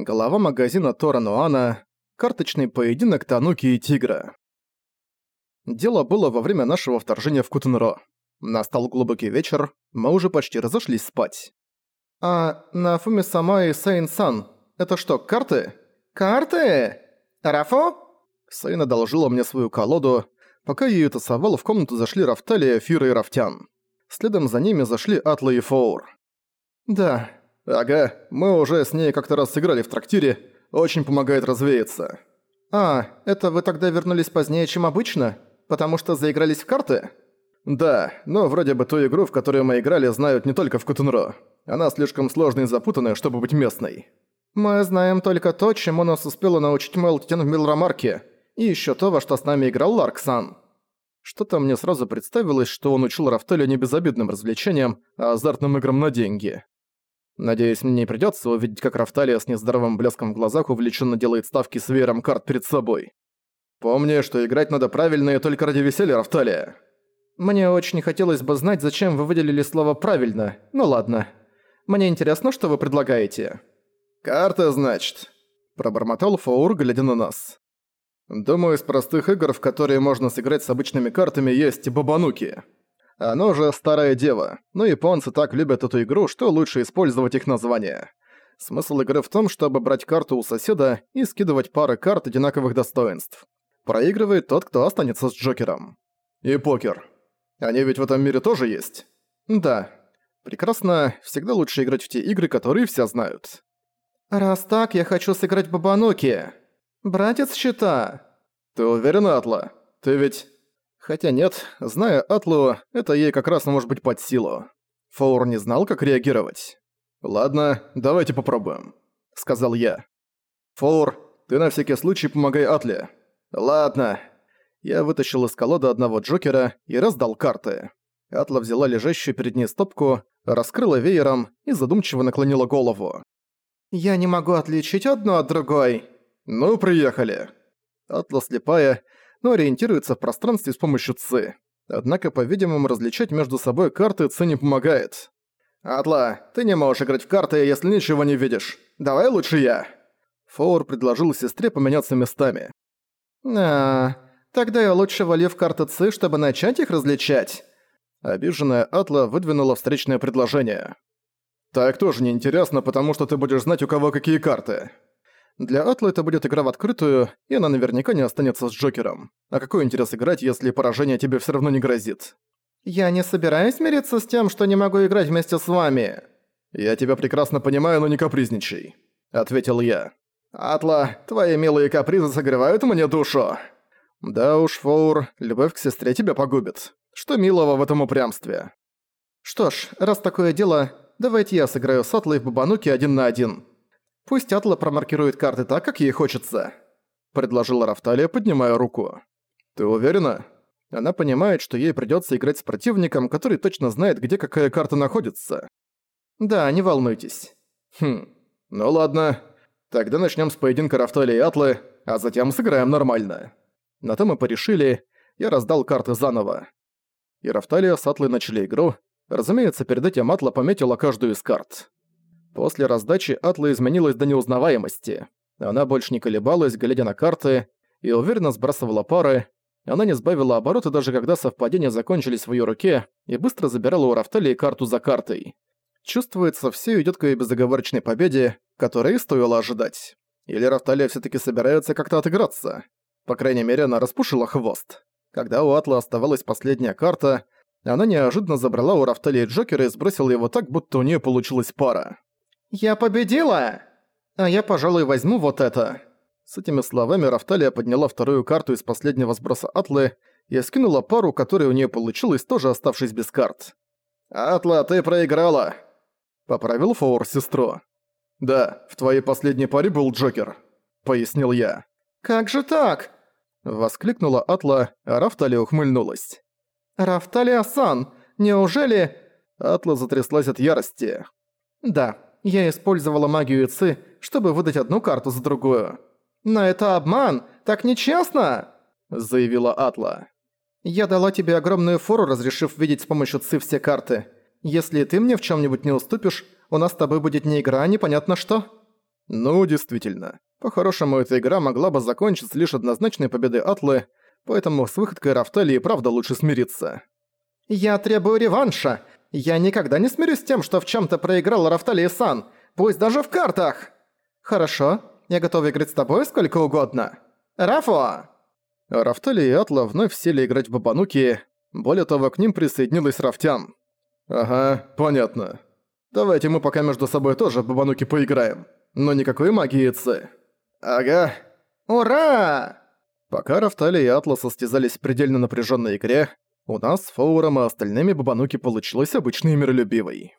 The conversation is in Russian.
Голова магазина Тора Нуана, карточный поединок Тануки и Тигра. Дело было во время нашего вторжения в Кутенро. Настал глубокий вечер, мы уже почти разошлись спать. «А Нафуми Сама и Сейн Сан, это что, карты?» «Карты? Рафо?» Сейн одолжила мне свою колоду. Пока я её тасовал, в комнату зашли Рафталия, Фира и Рафтян. Следом за ними зашли Атла и Фоур. «Да, ага, мы уже с ней как-то раз сыграли в трактире, очень помогает развеяться». «А, это вы тогда вернулись позднее, чем обычно? Потому что заигрались в карты?» «Да, но вроде бы ту игру, в которую мы играли, знают не только в Кутунро. Она слишком сложная и запутанная, чтобы быть местной». «Мы знаем только то, чему нас успела научить Мелтин в Милрамарке, и ещё то, во что с нами играл Ларксан». Что-то мне сразу представилось, что он учил Рафтеля не безобидным развлечениям, а азартным играм на деньги. Надеюсь, мне не придётся увидеть, как Рафталия с нездоровым блеском в глазах увлеченно делает ставки с веером карт перед собой. Помни, что играть надо правильно и только ради веселья, Рафталия. Мне очень хотелось бы знать, зачем вы выделили слово «правильно». Ну ладно. Мне интересно, что вы предлагаете. «Карта, значит», – пробормотал Фаур, глядя на нас. Думаю, из простых игр, в которые можно сыграть с обычными картами, есть Бабануки. Оно же Старая Дева, но японцы так любят эту игру, что лучше использовать их название. Смысл игры в том, чтобы брать карту у соседа и скидывать пары карт одинаковых достоинств. Проигрывает тот, кто останется с Джокером. И покер. Они ведь в этом мире тоже есть? Да. Прекрасно, всегда лучше играть в те игры, которые все знают. Раз так, я хочу сыграть Бабануки. «Братец щита!» «Ты уверена, Атла? Ты ведь...» Хотя нет, зная Атлу, это ей как раз может быть под силу. Фаур не знал, как реагировать. «Ладно, давайте попробуем», — сказал я. «Фаур, ты на всякий случай помогай Атле». «Ладно». Я вытащил из колоды одного Джокера и раздал карты. Атла взяла лежащую перед ней стопку, раскрыла веером и задумчиво наклонила голову. «Я не могу отличить одну от другой», «Ну, приехали!» Атла слепая, но ориентируется в пространстве с помощью ЦИ. Однако, по-видимому, различать между собой карты ЦИ не помогает. «Атла, ты не можешь играть в карты, если ничего не видишь. Давай лучше я!» Фоур предложил сестре поменяться местами. «А, тогда я лучше валю в карты ЦИ, чтобы начать их различать». Обиженная Атла выдвинула встречное предложение. «Так тоже неинтересно, потому что ты будешь знать, у кого какие карты». Для Атла это будет игра в открытую, и она наверняка не останется с Джокером. А какой интерес играть, если поражение тебе все равно не грозит? «Я не собираюсь мириться с тем, что не могу играть вместе с вами». «Я тебя прекрасно понимаю, но не капризничай», — ответил я. «Атла, твои милые капризы согревают мне душу». «Да уж, Фоур, любовь к сестре тебя погубит. Что милого в этом упрямстве?» «Что ж, раз такое дело, давайте я сыграю с Атлой в Бабануке один на один. Пусть Атла промаркирует карты так, как ей хочется», — предложила Рафталия, поднимая руку. «Ты уверена?» Она понимает, что ей придётся играть с противником, который точно знает, где какая карта находится. «Да, не волнуйтесь». «Хм, ну ладно. Тогда начнём с поединка Рафталии и Атлы, а затем сыграем нормально». На то мы порешили, я раздал карты заново. И Рафталия с Атлой начали игру. Разумеется, перед этим Атла пометила каждую из карт. После раздачи Атла изменилась до неузнаваемости. Она больше не колебалась, глядя на карты, и уверенно сбрасывала пары. Она не сбавила обороты даже когда совпадения закончились в её руке, и быстро забирала у Рафталии карту за картой. Чувствуется, все идёт к её безоговорочной победе, которой стоило ожидать. Или Рафталия всё-таки собирается как-то отыграться. По крайней мере, она распушила хвост. Когда у Атла оставалась последняя карта, она неожиданно забрала у Рафталии Джокера и сбросила его так, будто у неё получилась пара. «Я победила! А я, пожалуй, возьму вот это!» С этими словами Рафталия подняла вторую карту из последнего сброса Атлы и скинула пару, которая у нее получилась, тоже оставшись без карт. «Атла, ты проиграла!» Поправил Фоур сестру. «Да, в твоей последней паре был Джокер», — пояснил я. «Как же так?» Воскликнула Атла, а Рафталия ухмыльнулась. «Рафталия-сан, неужели...» Атла затряслась от ярости. «Да, я использовала магию Ци, чтобы выдать одну карту за другую. «Но это обман! Так нечестно!» – заявила Атла. «Я дала тебе огромную фору, разрешив видеть с помощью Ци все карты. Если ты мне в чем нибудь не уступишь, у нас с тобой будет не игра, а непонятно что». Ну, действительно. По-хорошему, эта игра могла бы закончиться лишь однозначной победой Атлы, поэтому с выходкой Рафтали и правда лучше смириться. «Я требую реванша! Я никогда не смирюсь с тем, что в чем то проиграл Рафтали-сан, пусть даже в картах!» «Хорошо, я готов играть с тобой сколько угодно. Рафо!» Рафтали и Атла вновь сели играть в Бабануки, более того, к ним присоединилась Рафтян. «Ага, понятно. Давайте мы пока между собой тоже в Бабануки поиграем. Но никакой магии Ци». «Ага. Ура!» Пока Рафтали и Атла состязались в предельно напряженной игре, у нас с Фоуром и остальными Бабануки получилось обычной миролюбивой.